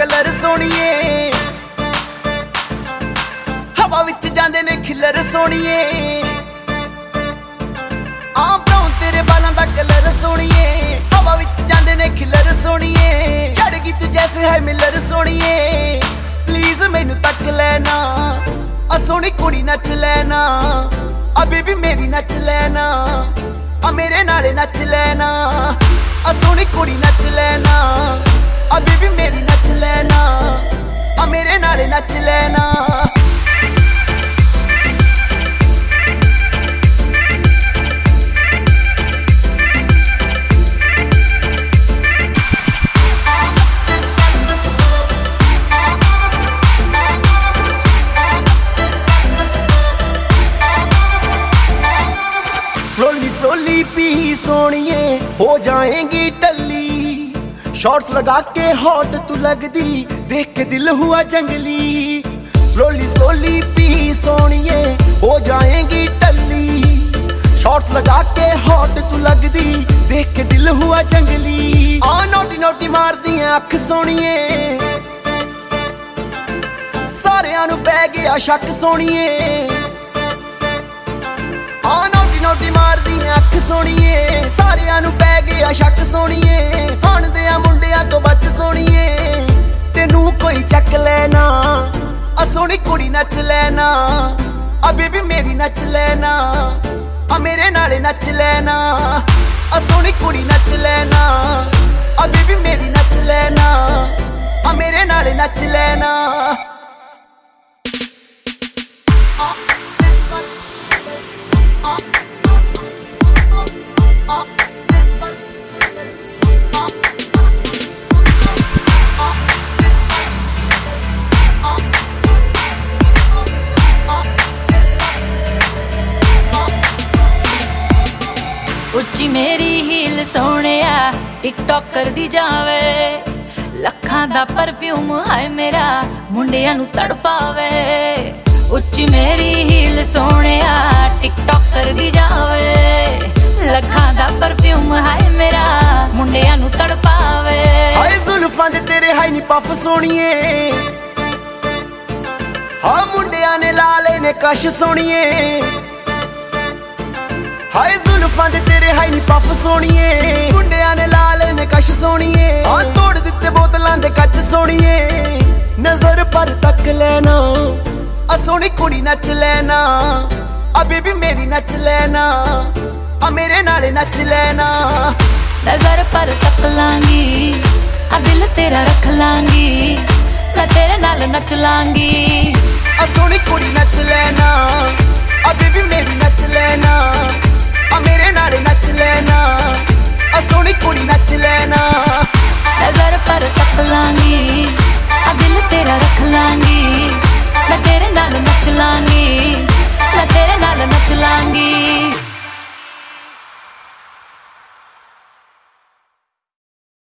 Colour ਸੋਣੀਏ ਹਵਾ ਵਿੱਚ ਜਾਂਦੇ ਨੇ ਖਿਲਰ ਸੋਣੀਏ ਆ ਬਰਾਉਨ ਤੇਰੇ ਬਾਲਾਂ ਦਾ ਕਲਰ ਸੋਣੀਏ ਹਵਾ ਵਿੱਚ ਜਾਂਦੇ ਨੇ ਖਿਲਰ ਸੋਣੀਏ ਛੜ ਗਈ ਤੂੰ ਜੈਸੇ ਹੈ ਮਿਲਰ ਸੋਣੀਏ ਪਲੀਜ਼ ਮੈਨੂੰ ਤੱਕ ਲੈਣਾ ਆ ਸੋਹਣੀ ਕੁੜੀ ਨੱਚ ਲੈਣਾ ਆ ਬੇਬੀ ਮੇਰੀ ਨੱਚ ਲੈਣਾ ਆ ਮੇਰੇ ਨਾਲੇ ਨੱਚ ਲੈਣਾ ਆ ਸੋਹਣੀ ਕੁੜੀ ਨੱਚ ਲੈਣਾ पी पी सोनिए हो जाएंगी टल्ली शॉर्ट्स लगा के हॉट तू लग दी देख के दिल हुआ जंगली स्लोली स्लोली पी सोनिए हो जाएंगी टल्ली शॉर्ट्स लगा के हॉट तू लग दी देख के दिल हुआ जंगली आ नोटी नोटी मार दी अख सोनिए सारिया नु पै गया शक सोनिए आ नोटी नोटी मार दी ਅੱਖ ਸੋਣੀਏ, ਸਾਰਿਆਂ ਨੂੰ ਪੈ ਗਿਆ ਸ਼ੱਕ ਸੋਣੀਏ ਹਣ ਆ ਮੁੰਡਿਆਂ ਤੋਂ ਬਚ ਸੋਣੀਏ। ਤੈਨੂੰ ਕੋਈ ਚੱਕ ਲੈਣਾ, ਆ ਸੋਹਣੀ ਕੁੜੀ ਨੱਚ ਲੈਣਾ, ਆ ਬੇਬੀ ਮੇਰੀ ਨੱਚ ਲੈਣਾ, ਆ ਮੇਰੇ ਨਾਲੇ ਨੱਚ ਲੈਣਾ, ਆ ਸੋਹਣੀ ਕੁੜੀ ਨੱਚ ਲੈਣਾ, ਆ ਬੇਬੀ ਮੇਰੀ ਨੱਚ ਲੈਣਾ। ਮੇਰੀ ਹੀਲ ਸੋਹਣਿਆ ਟਿਕਟੌਕ ਕਰਦੀ ਜਾਵੇ। ਲੱਖਾਂ ਦਾ ਪਰਫਿਊਮ ਹੈ ਮੇਰਾ, ਮੁੰਡਿਆਂ ਨੂੰ ਤੜਪਾਵੇ। ਉੱਚੀ ਮੇਰੀ ਹੀਲ ਸੋਹਣਿਆ ਟਿਕਟੌਕ ਕਰਦੀ ਜਾਵੇ। ਲੱਖਾਂ ਦਾ ਪਰਫਿਊਮ ਹੈ ਮੇਰਾ, ਮੁੰਡਿਆਂ ਨੂੰ ਤੜਪਾਵੇ। ਹਾਏ ਜ਼ੁਲਫਾਂ ਦੇ ਤੇਰੇ ਹਾਈ ਨੀ ਪਫ ਸੋਣੀਏ ਹਾਂ ਮੁੰਡਿਆਂ ਨੇ ਲਾਲੇ ਨੇ ਕਸ਼ ਸੋਣੀਏ ਹਾਏ ਜ਼ੁਲਫਾਂ ਦੇ ਤੇਰੇ ਹਾਈ ਪਫ ਸੋਣੀਏ। ਮੁੰਡਿਆਂ ਨੇ ਲਾਲੇ ਨੇ ਕਸ਼ ਸੋਣੀਏ। ਹਾਂ ਤੋੜ ਦਿੱਤੇ ਬੋਤਲਾਂ ਦੇ ਕੱਚ ਸੋਣੀਏ। ਨਜ਼ਰ ਪਰ ਤੱਕ ਲੈਣਾ। ਆ ਸੋਹਣੀ ਕੁੜੀ ਨੱਚ ਲੈਣਾ। ਆ ਬੇਬੀ ਮੇਰੀ ਨੱਚ ਲੈਣਾ। ਆ ਮੇਰੇ ਨਾਲੇ ਨੱਚ ਲੈਣਾ। ਨਜ਼ਰ ਪਰ ਤੱਕ ਲਾਂਗੀ। ਆ ਦਿਲ ਤੇਰਾ ਰੱਖ ਲਾਂਗੀ। ਮੈਂ ਤੇਰੇ ਨਾਲ ਨੱਚ ਲਾਂਗੀ। ਆ ਸੋਹਣੀ ਕੁੜੀ ਨੱਚ ਲੈਣਾ। ਆ ਬੇਬੀ ਮੇਰੀ ਨੱਚ Solange.